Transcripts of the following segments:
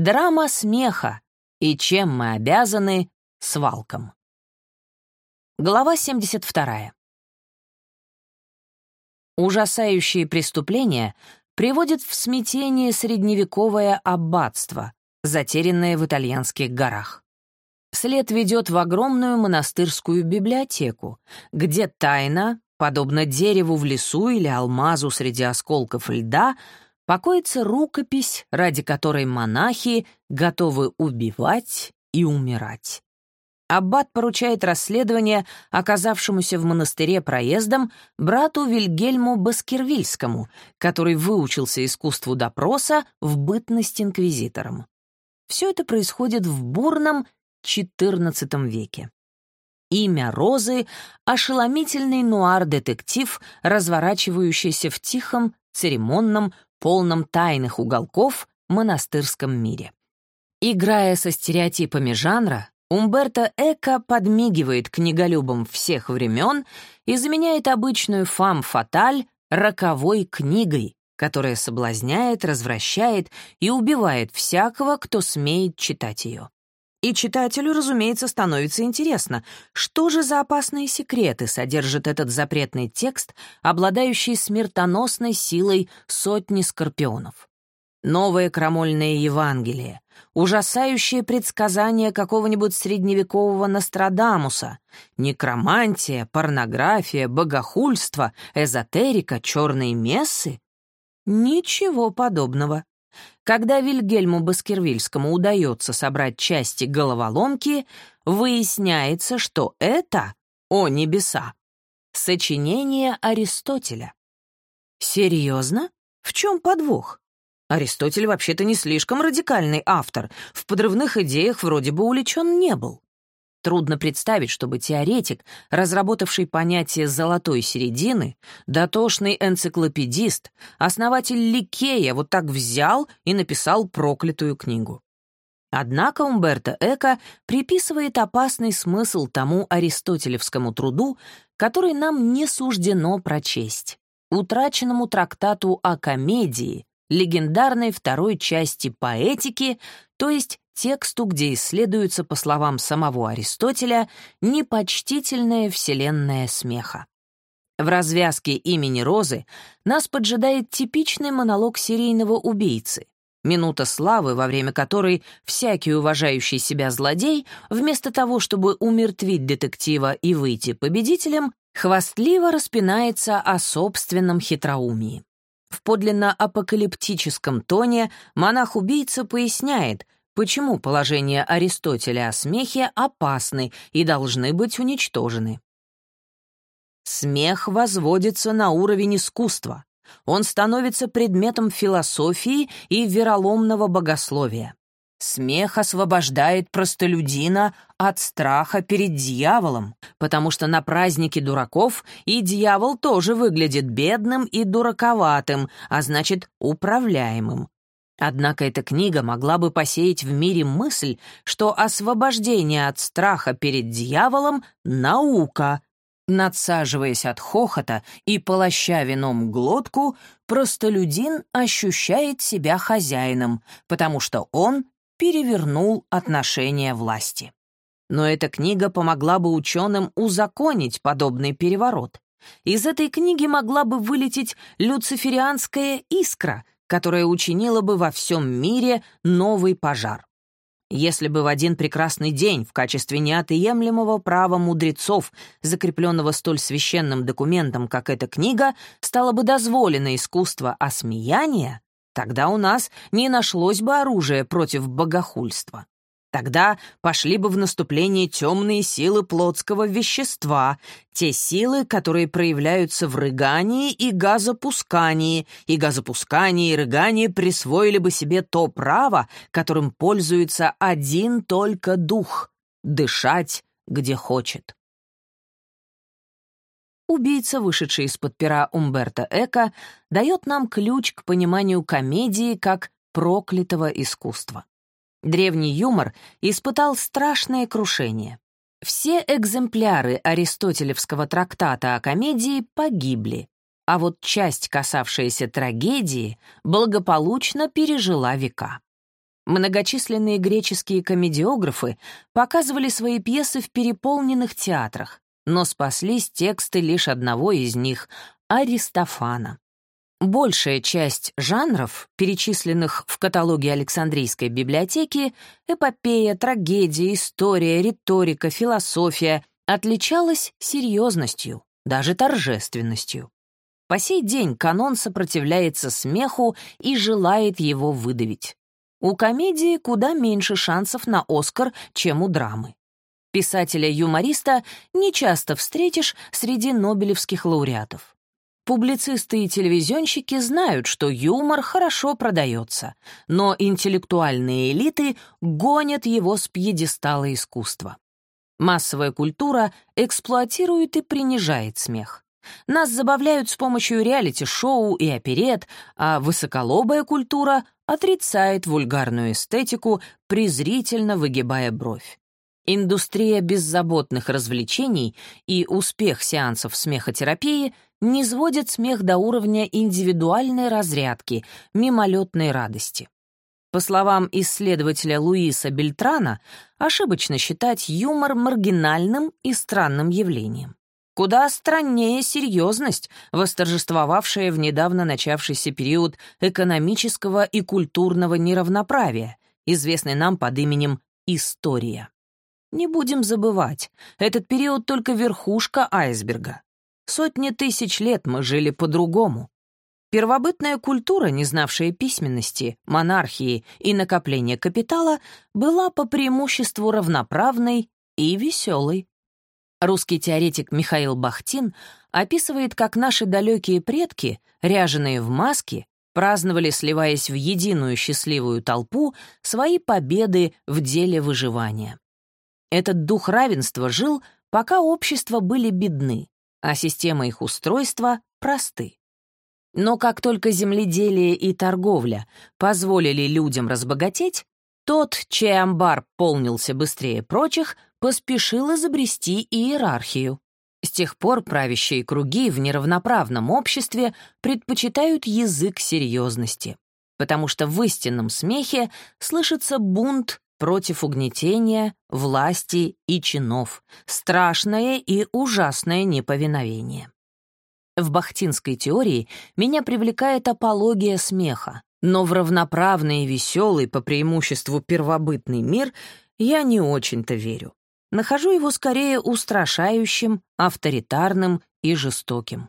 Драма смеха и чем мы обязаны свалкам. Глава 72. Ужасающие преступления приводят в смятение средневековое аббатство, затерянное в итальянских горах. След ведет в огромную монастырскую библиотеку, где тайна, подобно дереву в лесу или алмазу среди осколков льда, покоится рукопись, ради которой монахи готовы убивать и умирать. Аббат поручает расследование оказавшемуся в монастыре проездом брату Вильгельму Баскервильскому, который выучился искусству допроса в бытность инквизитором. Все это происходит в бурном XIV веке. Имя Розы — ошеломительный нуар-детектив, разворачивающийся в тихом, церемонном, полном тайных уголков монастырском мире. Играя со стереотипами жанра, Умберто Эко подмигивает книголюбам всех времен и заменяет обычную фам-фаталь роковой книгой, которая соблазняет, развращает и убивает всякого, кто смеет читать ее. И читателю, разумеется, становится интересно, что же за опасные секреты содержит этот запретный текст, обладающий смертоносной силой сотни скорпионов. Новое крамольное Евангелие, ужасающее предсказание какого-нибудь средневекового Нострадамуса, некромантия, порнография, богохульство, эзотерика, черные мессы? Ничего подобного. Когда Вильгельму Баскервильскому удается собрать части головоломки, выясняется, что это, о небеса, сочинение Аристотеля. Серьезно? В чем подвох? Аристотель вообще-то не слишком радикальный автор, в подрывных идеях вроде бы увлечен не был. Трудно представить, чтобы теоретик, разработавший понятие «золотой середины», дотошный энциклопедист, основатель Ликея вот так взял и написал проклятую книгу. Однако Умберто Эко приписывает опасный смысл тому аристотелевскому труду, который нам не суждено прочесть, утраченному трактату о комедии, легендарной второй части поэтики, то есть тексту, где исследуется, по словам самого Аристотеля, непочтительная вселенная смеха. В развязке имени Розы нас поджидает типичный монолог серийного убийцы. Минута славы, во время которой всякий уважающий себя злодей, вместо того, чтобы умертвить детектива и выйти победителем, хвастливо распинается о собственном хитроумии. В подлинно апокалиптическом тоне монах-убийца поясняет, почему положения Аристотеля о смехе опасны и должны быть уничтожены. Смех возводится на уровень искусства. Он становится предметом философии и вероломного богословия. Смех освобождает простолюдина от страха перед дьяволом, потому что на празднике дураков и дьявол тоже выглядит бедным и дураковатым, а значит, управляемым. Однако эта книга могла бы посеять в мире мысль, что освобождение от страха перед дьяволом — наука. Надсаживаясь от хохота и полоща вином глотку, простолюдин ощущает себя хозяином, потому что он перевернул отношения власти. Но эта книга помогла бы ученым узаконить подобный переворот. Из этой книги могла бы вылететь люциферианская искра — которая учинила бы во всем мире новый пожар. Если бы в один прекрасный день в качестве неотъемлемого права мудрецов, закрепленного столь священным документом, как эта книга, стало бы дозволено искусство осмеяния, тогда у нас не нашлось бы оружия против богохульства. Тогда пошли бы в наступление темные силы плотского вещества, те силы, которые проявляются в рыгании и газопускании, и газопускание и рыгание присвоили бы себе то право, которым пользуется один только дух — дышать, где хочет. Убийца, вышедший из-под пера Умберто Эко, дает нам ключ к пониманию комедии как проклятого искусства. Древний юмор испытал страшное крушение. Все экземпляры аристотелевского трактата о комедии погибли, а вот часть, касавшаяся трагедии, благополучно пережила века. Многочисленные греческие комедиографы показывали свои пьесы в переполненных театрах, но спаслись тексты лишь одного из них — Аристофана. Большая часть жанров, перечисленных в каталоге Александрийской библиотеки, эпопея, трагедия, история, риторика, философия, отличалась серьезностью, даже торжественностью. По сей день канон сопротивляется смеху и желает его выдавить. У комедии куда меньше шансов на «Оскар», чем у драмы. Писателя-юмориста нечасто встретишь среди нобелевских лауреатов. Публицисты и телевизионщики знают, что юмор хорошо продается, но интеллектуальные элиты гонят его с пьедестала искусства. Массовая культура эксплуатирует и принижает смех. Нас забавляют с помощью реалити-шоу и оперет, а высоколобая культура отрицает вульгарную эстетику, презрительно выгибая бровь. Индустрия беззаботных развлечений и успех сеансов смехотерапии не сводят смех до уровня индивидуальной разрядки, мимолетной радости. По словам исследователя Луиса Бельтрана, ошибочно считать юмор маргинальным и странным явлением. Куда страннее серьезность, восторжествовавшая в недавно начавшийся период экономического и культурного неравноправия, известный нам под именем «История». Не будем забывать, этот период только верхушка айсберга. Сотни тысяч лет мы жили по-другому. Первобытная культура, не знавшая письменности, монархии и накопления капитала, была по преимуществу равноправной и веселой. Русский теоретик Михаил Бахтин описывает, как наши далекие предки, ряженые в маски, праздновали, сливаясь в единую счастливую толпу, свои победы в деле выживания. Этот дух равенства жил, пока общества были бедны, а система их устройства просты. Но как только земледелие и торговля позволили людям разбогатеть, тот, чей амбар полнился быстрее прочих, поспешил изобрести иерархию. С тех пор правящие круги в неравноправном обществе предпочитают язык серьезности, потому что в истинном смехе слышится бунт против угнетения, власти и чинов, страшное и ужасное неповиновение. В бахтинской теории меня привлекает апология смеха, но в равноправный и веселый по преимуществу первобытный мир я не очень-то верю. Нахожу его скорее устрашающим, авторитарным и жестоким.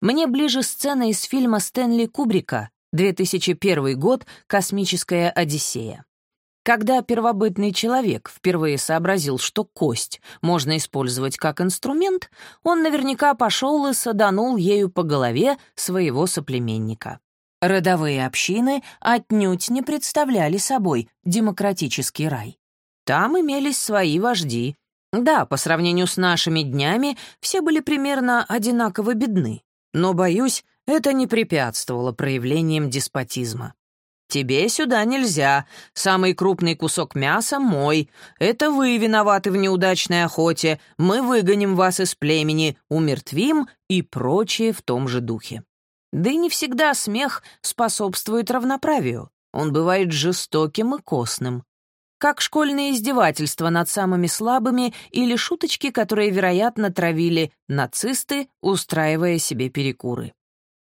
Мне ближе сцена из фильма Стэнли Кубрика 2001 год «Космическая Одиссея». Когда первобытный человек впервые сообразил, что кость можно использовать как инструмент, он наверняка пошел и саданул ею по голове своего соплеменника. Родовые общины отнюдь не представляли собой демократический рай. Там имелись свои вожди. Да, по сравнению с нашими днями все были примерно одинаково бедны. Но, боюсь, это не препятствовало проявлениям деспотизма. «Тебе сюда нельзя. Самый крупный кусок мяса мой. Это вы виноваты в неудачной охоте. Мы выгоним вас из племени, умертвим и прочее в том же духе». Да и не всегда смех способствует равноправию. Он бывает жестоким и костным. Как школьные издевательства над самыми слабыми или шуточки, которые, вероятно, травили нацисты, устраивая себе перекуры.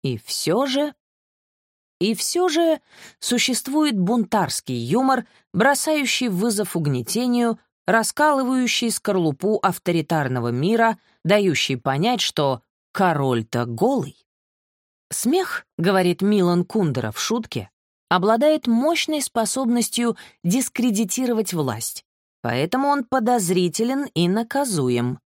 И все же и все же существует бунтарский юмор, бросающий вызов угнетению, раскалывающий скорлупу авторитарного мира, дающий понять, что король-то голый. Смех, говорит Милан Кундера в шутке, обладает мощной способностью дискредитировать власть, поэтому он подозрителен и наказуем.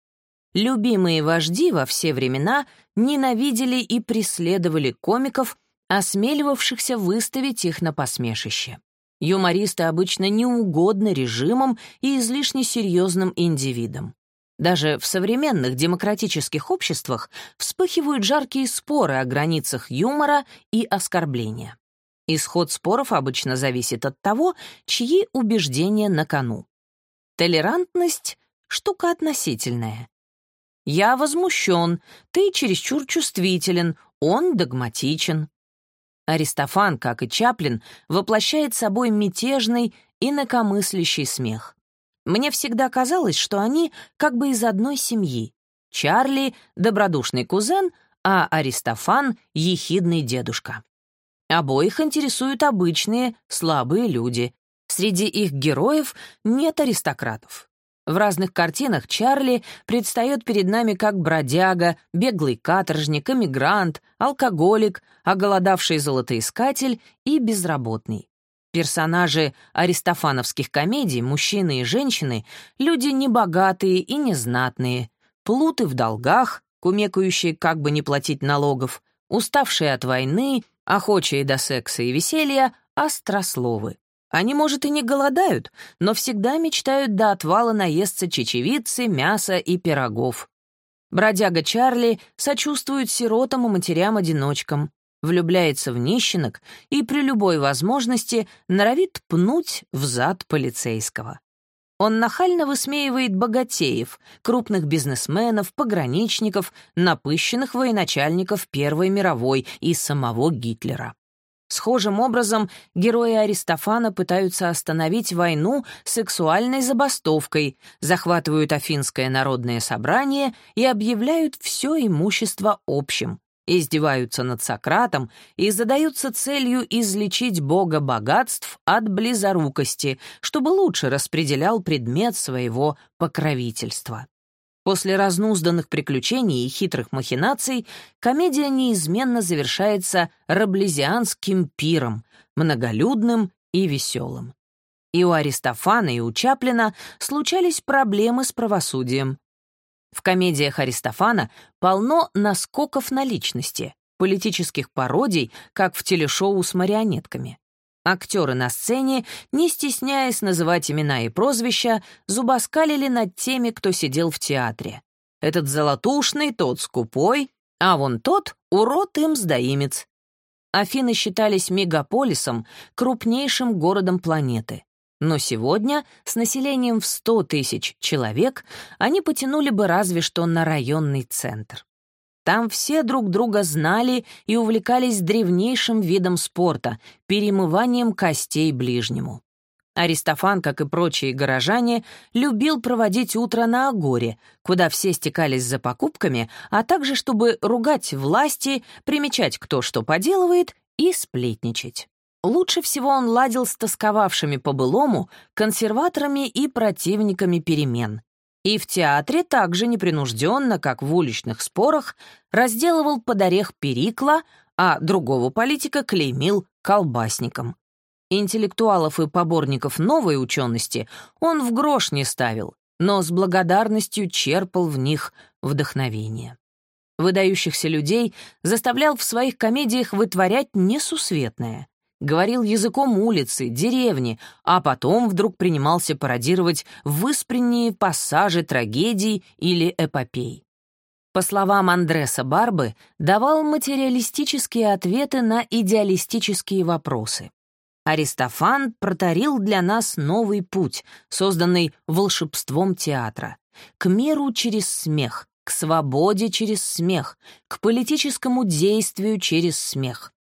Любимые вожди во все времена ненавидели и преследовали комиков, осмеливавшихся выставить их на посмешище. Юмористы обычно неугодны режимам и излишне серьезным индивидам. Даже в современных демократических обществах вспыхивают жаркие споры о границах юмора и оскорбления. Исход споров обычно зависит от того, чьи убеждения на кону. Толерантность — штука относительная. Я возмущен, ты чересчур чувствителен, он догматичен. Аристофан, как и Чаплин, воплощает собой мятежный, инакомыслящий смех. Мне всегда казалось, что они как бы из одной семьи. Чарли — добродушный кузен, а Аристофан — ехидный дедушка. Обоих интересуют обычные, слабые люди. Среди их героев нет аристократов. В разных картинах Чарли предстает перед нами как бродяга, беглый каторжник, эмигрант, алкоголик, оголодавший золотоискатель и безработный. Персонажи аристофановских комедий, мужчины и женщины, люди небогатые и незнатные, плуты в долгах, кумекающие как бы не платить налогов, уставшие от войны, охочие до секса и веселья, острословы. Они, может, и не голодают, но всегда мечтают до отвала наесться чечевицы, мяса и пирогов. Бродяга Чарли сочувствует сиротам и матерям-одиночкам, влюбляется в нищенок и при любой возможности норовит пнуть в зад полицейского. Он нахально высмеивает богатеев, крупных бизнесменов, пограничников, напыщенных военачальников Первой мировой и самого Гитлера. Схожим образом герои Аристофана пытаются остановить войну сексуальной забастовкой, захватывают Афинское народное собрание и объявляют все имущество общим, издеваются над Сократом и задаются целью излечить бога богатств от близорукости, чтобы лучше распределял предмет своего покровительства. После разнузданных приключений и хитрых махинаций комедия неизменно завершается раблезианским пиром, многолюдным и веселым. И у Аристофана, и у Чаплина случались проблемы с правосудием. В комедиях Аристофана полно наскоков на личности, политических пародий, как в телешоу с марионетками. Актеры на сцене, не стесняясь называть имена и прозвища, зубоскалили над теми, кто сидел в театре. Этот золотушный, тот скупой, а вон тот — урод им сдаимец. Афины считались мегаполисом, крупнейшим городом планеты. Но сегодня, с населением в 100 тысяч человек, они потянули бы разве что на районный центр. Там все друг друга знали и увлекались древнейшим видом спорта — перемыванием костей ближнему. Аристофан, как и прочие горожане, любил проводить утро на Агоре, куда все стекались за покупками, а также чтобы ругать власти, примечать, кто что поделывает, и сплетничать. Лучше всего он ладил с тосковавшими по-былому консерваторами и противниками перемен. И в театре также непринужденно, как в уличных спорах, разделывал под орех Перикла, а другого политика клеймил колбасником. Интеллектуалов и поборников новой учености он в грош не ставил, но с благодарностью черпал в них вдохновение. Выдающихся людей заставлял в своих комедиях вытворять несусветное говорил языком улицы, деревни, а потом вдруг принимался пародировать выспренние пассажи трагедий или эпопей. По словам Андреса Барбы, давал материалистические ответы на идеалистические вопросы. Аристофан протарил для нас новый путь, созданный волшебством театра, к миру через смех, к свободе через смех, к политическому действию через смех.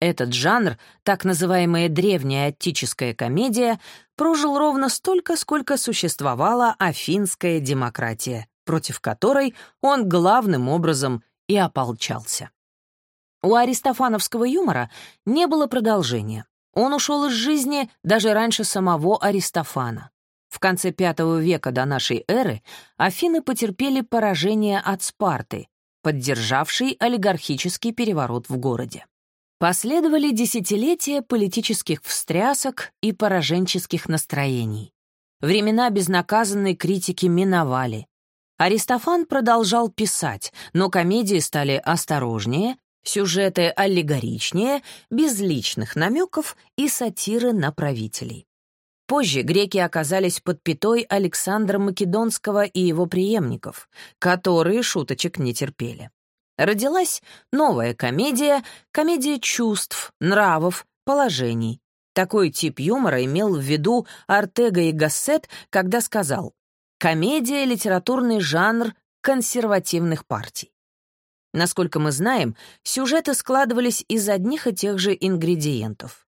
Этот жанр, так называемая древняя аттическая комедия, прожил ровно столько, сколько существовала афинская демократия, против которой он главным образом и ополчался. У аристофановского юмора не было продолжения. Он ушел из жизни даже раньше самого Аристофана. В конце V века до нашей эры Афины потерпели поражение от Спарты, поддержавшей олигархический переворот в городе. Последовали десятилетия политических встрясок и пораженческих настроений. Времена безнаказанной критики миновали. Аристофан продолжал писать, но комедии стали осторожнее, сюжеты аллегоричнее, без личных намеков и сатиры на правителей. Позже греки оказались под пятой Александра Македонского и его преемников, которые шуточек не терпели родилась новая комедия, комедия чувств, нравов, положений. Такой тип юмора имел в виду Артега и Гассет, когда сказал «комедия — литературный жанр консервативных партий». Насколько мы знаем, сюжеты складывались из одних и тех же ингредиентов.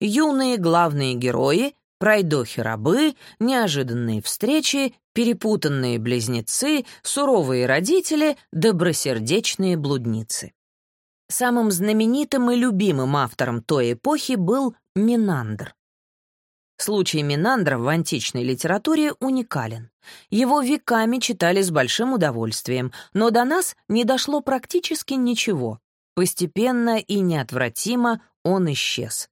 Юные главные герои, пройдохи-рабы, неожиданные встречи, перепутанные близнецы, суровые родители, добросердечные блудницы. Самым знаменитым и любимым автором той эпохи был Минандр. Случай Минандра в античной литературе уникален. Его веками читали с большим удовольствием, но до нас не дошло практически ничего. Постепенно и неотвратимо он исчез.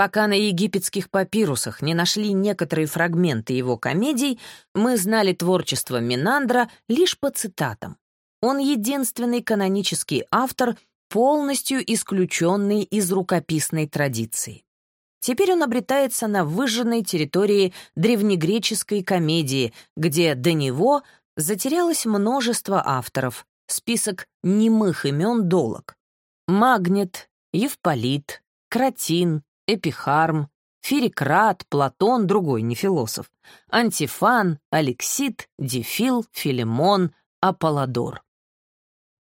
Пока на египетских папирусах не нашли некоторые фрагменты его комедий, мы знали творчество Минандра лишь по цитатам. Он единственный канонический автор, полностью исключенный из рукописной традиции. Теперь он обретается на выжженной территории древнегреческой комедии, где до него затерялось множество авторов, список немых имен долог. Магнет, Евполит, Кратин, Эпихарм, Ферикрат, Платон, другой не философ, Антифан, Алексит, Дефил, Филимон, Аполлодор.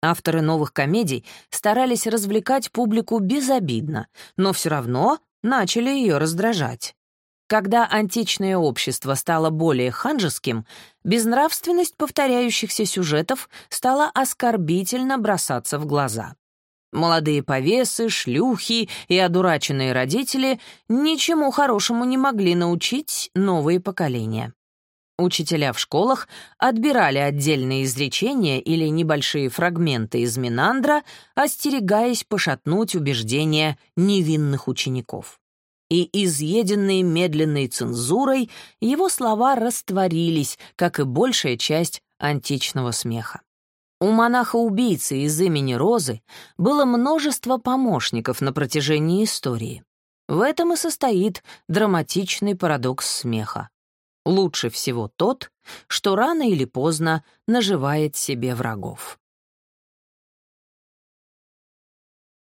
Авторы новых комедий старались развлекать публику безобидно, но все равно начали ее раздражать. Когда античное общество стало более ханжеским, безнравственность повторяющихся сюжетов стала оскорбительно бросаться в глаза. Молодые повесы, шлюхи и одураченные родители ничему хорошему не могли научить новые поколения. Учителя в школах отбирали отдельные изречения или небольшие фрагменты из Минандра, остерегаясь пошатнуть убеждения невинных учеников. И изъеденные медленной цензурой, его слова растворились, как и большая часть античного смеха. У монаха-убийцы из имени Розы было множество помощников на протяжении истории. В этом и состоит драматичный парадокс смеха. Лучше всего тот, что рано или поздно наживает себе врагов.